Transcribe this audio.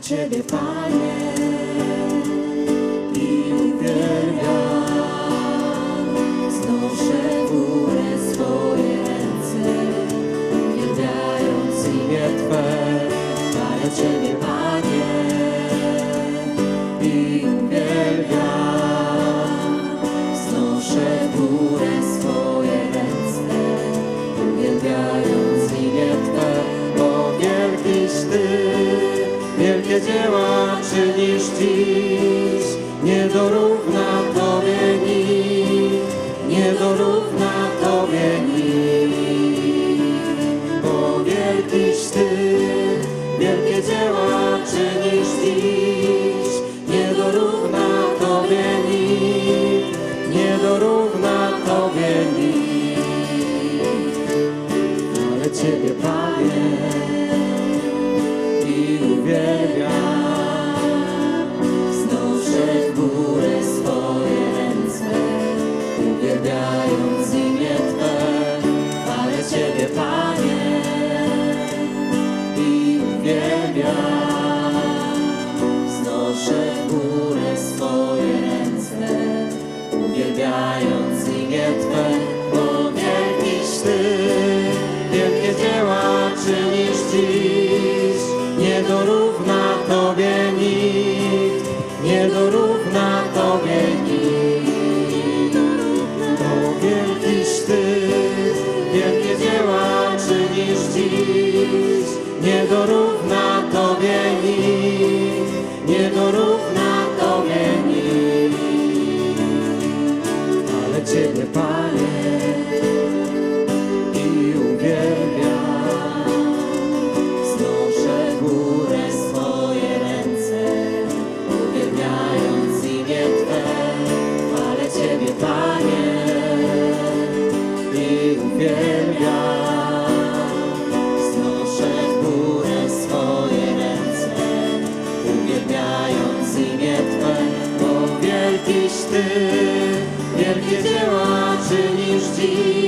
Ciebie, Panie, i wielkie dzieła czynisz dziś, nie dorówna Znoszę w górę swoje ręce, uwielbiając imię Twe, bo wielkiś Ty, wielkie dzieła czynisz dziś, nie dorówna Tobie nikt, nie dorówna Tobie nikt. Ciebie, Panie, i uwielbiam. Znoszę górę swoje ręce, uwielbiając imię Twe. Chwalę Ciebie, Panie, i uwielbiam. Znoszę górę swoje ręce, uwielbiając imię Twe, bo wielkiś Ty, wielkie